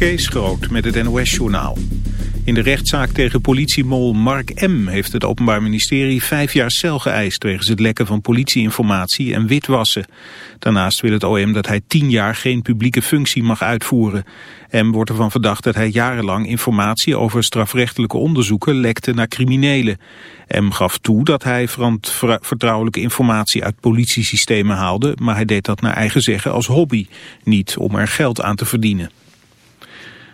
Kees Groot met het NOS-journaal. In de rechtszaak tegen politiemol Mark M. heeft het Openbaar Ministerie vijf jaar cel geëist... wegens het lekken van politieinformatie en witwassen. Daarnaast wil het OM dat hij tien jaar geen publieke functie mag uitvoeren. M. wordt ervan verdacht dat hij jarenlang informatie over strafrechtelijke onderzoeken lekte naar criminelen. M. gaf toe dat hij vertrouwelijke informatie uit politiesystemen haalde... maar hij deed dat naar eigen zeggen als hobby, niet om er geld aan te verdienen.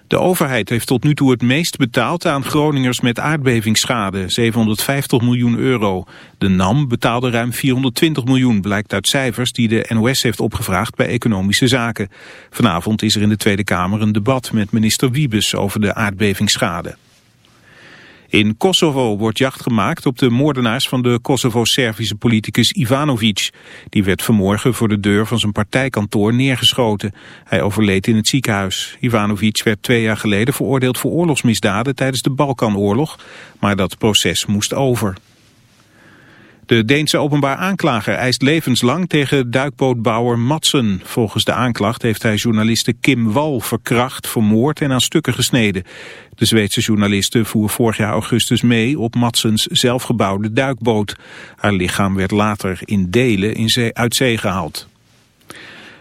De overheid heeft tot nu toe het meest betaald aan Groningers met aardbevingsschade, 750 miljoen euro. De NAM betaalde ruim 420 miljoen, blijkt uit cijfers die de NOS heeft opgevraagd bij Economische Zaken. Vanavond is er in de Tweede Kamer een debat met minister Wiebes over de aardbevingsschade. In Kosovo wordt jacht gemaakt op de moordenaars van de Kosovo-Servische politicus Ivanovic. Die werd vanmorgen voor de deur van zijn partijkantoor neergeschoten. Hij overleed in het ziekenhuis. Ivanovic werd twee jaar geleden veroordeeld voor oorlogsmisdaden tijdens de Balkanoorlog. Maar dat proces moest over. De Deense openbaar aanklager eist levenslang tegen duikbootbouwer Madsen. Volgens de aanklacht heeft hij journaliste Kim Wal verkracht, vermoord en aan stukken gesneden. De Zweedse journaliste voer vorig jaar augustus mee op Madsens zelfgebouwde duikboot. Haar lichaam werd later in delen in zee, uit zee gehaald.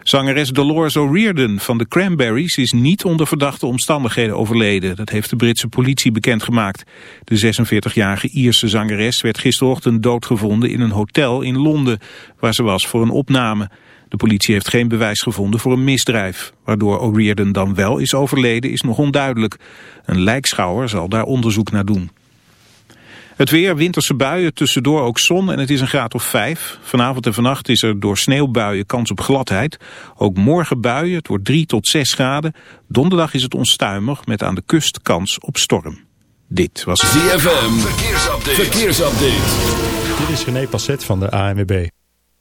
Zangeres Dolores O'Riordan van de Cranberries is niet onder verdachte omstandigheden overleden. Dat heeft de Britse politie bekendgemaakt. De 46-jarige Ierse zangeres werd gisterochtend doodgevonden in een hotel in Londen, waar ze was voor een opname. De politie heeft geen bewijs gevonden voor een misdrijf. Waardoor O'Riordan dan wel is overleden is nog onduidelijk. Een lijkschouwer zal daar onderzoek naar doen. Het weer, winterse buien, tussendoor ook zon en het is een graad of vijf. Vanavond en vannacht is er door sneeuwbuien kans op gladheid. Ook morgen buien, het wordt drie tot zes graden. Donderdag is het onstuimig met aan de kust kans op storm. Dit was ZFM, verkeersupdate. verkeersupdate. Dit is René Passet van de ANWB.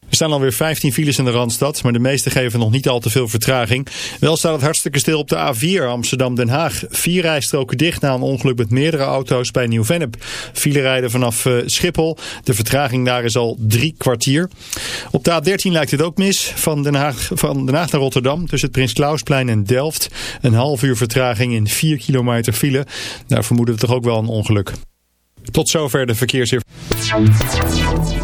Er staan alweer 15 files in de Randstad, maar de meeste geven nog niet al te veel vertraging. Wel staat het hartstikke stil op de A4 Amsterdam-Den Haag. Vier rijstroken dicht na een ongeluk met meerdere auto's bij Nieuw-Vennep. File rijden vanaf uh, Schiphol. De vertraging daar is al drie kwartier. Op de A13 lijkt het ook mis. Van Den Haag, van Den Haag naar Rotterdam tussen het Prins Klausplein en Delft. Een half uur vertraging in 4 kilometer file. Daar vermoeden we toch ook wel een ongeluk. Tot zover de verkeersinformatie.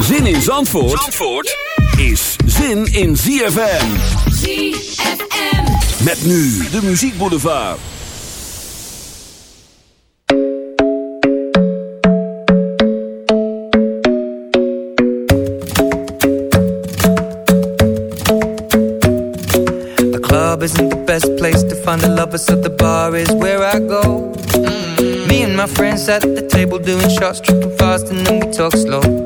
Zin in Zandvoort, Zandvoort is zin in ZFM. ZFM. Met nu de muziekboulevard. The club isn't the best place to find the lovers, so the bar is where I go. Mm-hmm. Me and my friends at the table doing shots, tripping fast, and then we talk slow.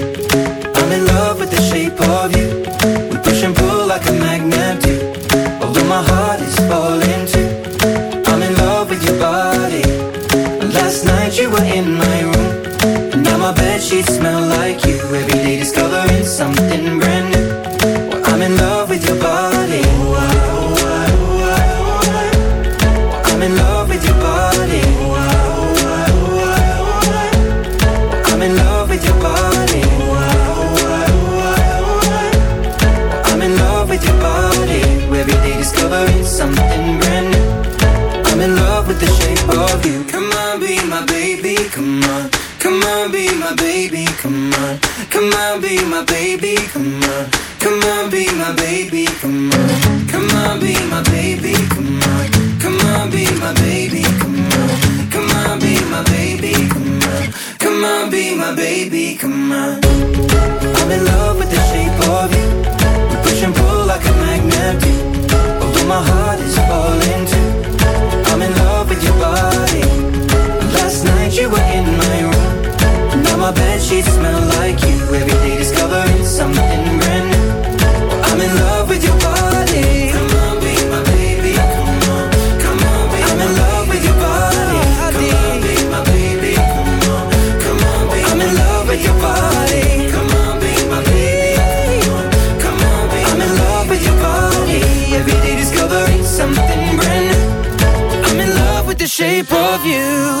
you.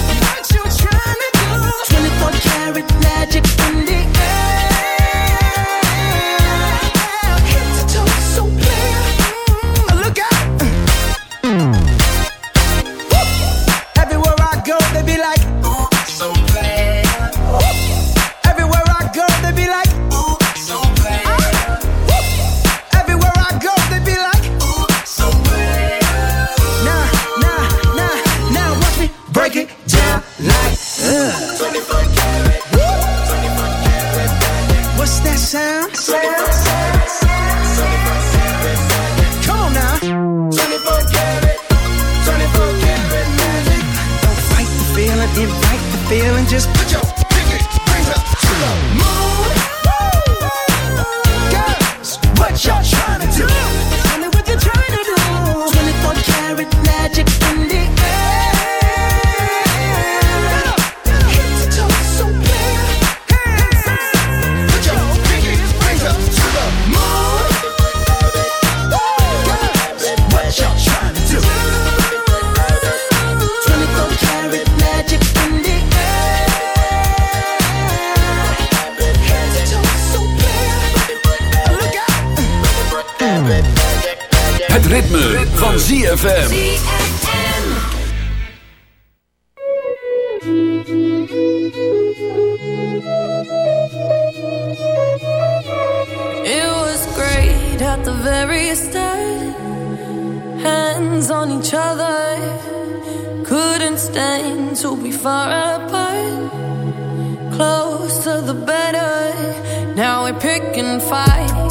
ritme, ritme. van ZFM. It was great at the very start. Hands on each other. Couldn't stand to be far apart. Closer the better. Now we're picking fights.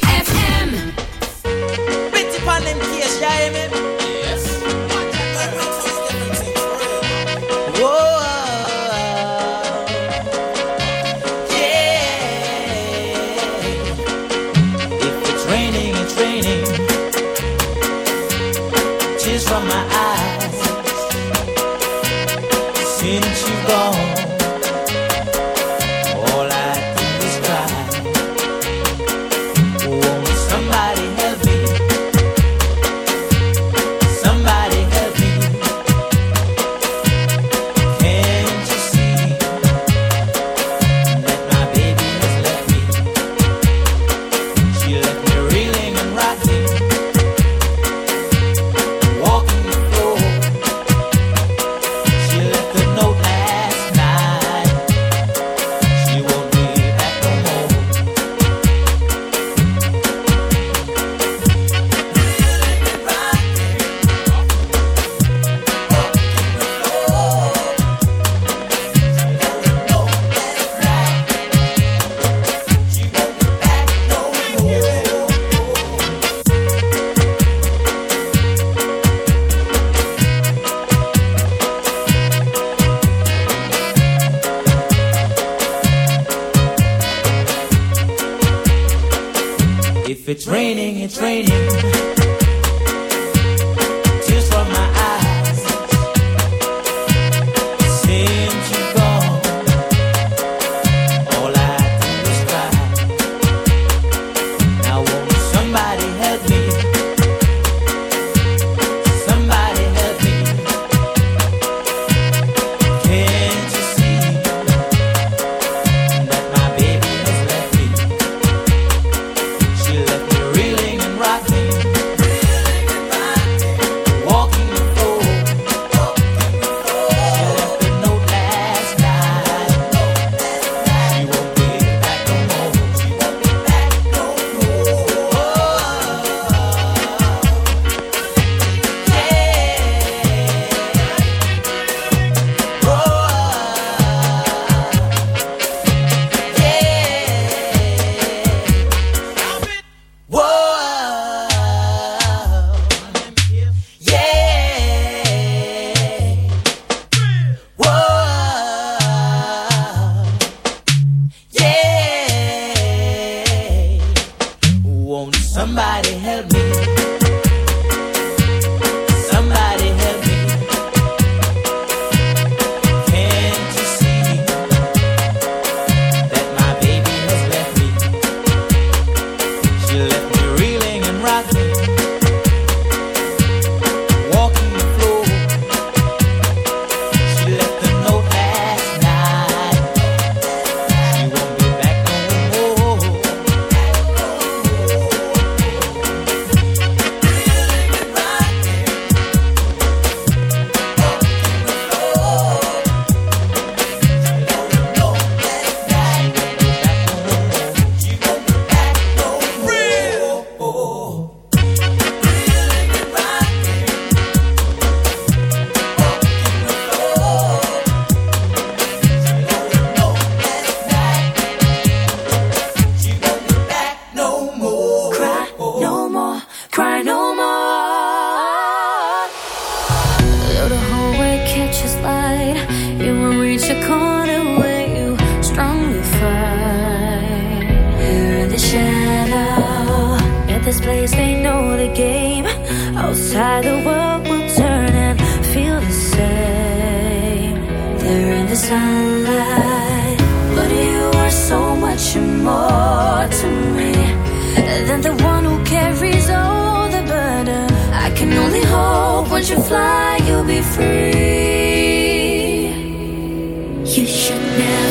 now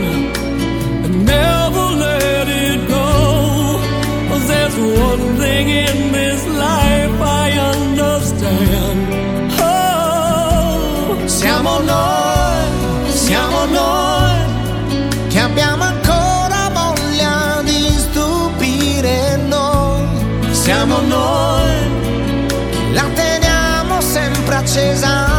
Oh, Siamo noi, siamo noi che abbiamo ancora voglia di stupire. Siamo noi, la teniamo sempre accesa,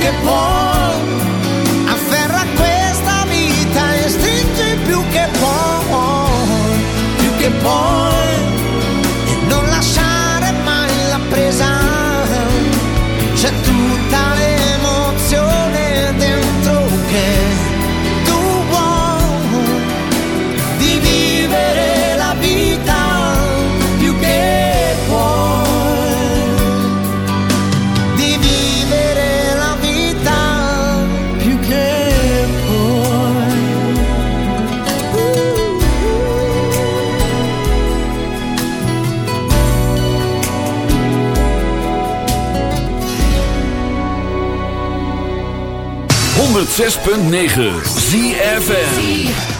que por 106.9 ZFN